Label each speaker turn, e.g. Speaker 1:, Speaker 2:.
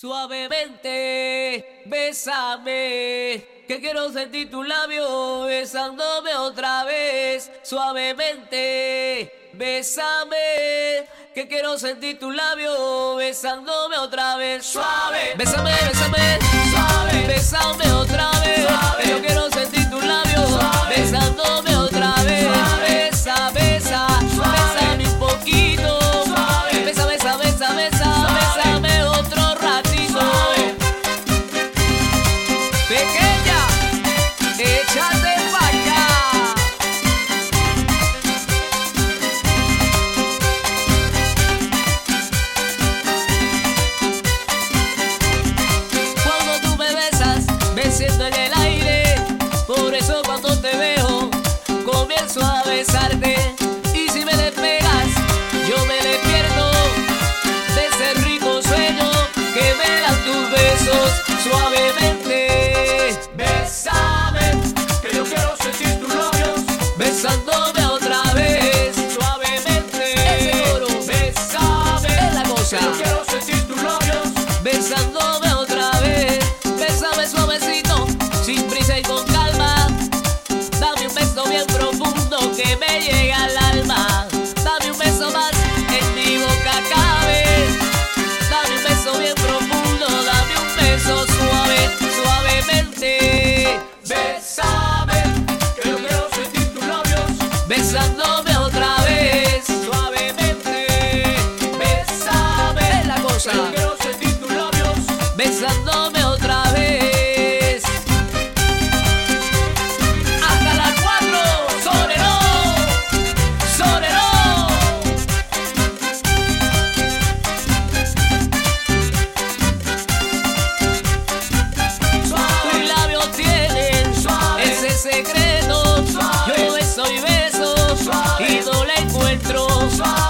Speaker 1: Suavemente, bésame, que quiero sentir tu labio besándome otra vez. Suavemente, bésame, que quiero sentir tu labio besándome otra vez. Suave, bésame, bésame, Cuando te veo, comienzo a besarte. Y si me despegas, yo me despierto de ese rico sueño que me dan tus besos suavemente. Bésame,
Speaker 2: Que yo quiero sentir tus labios
Speaker 1: besándome Bye.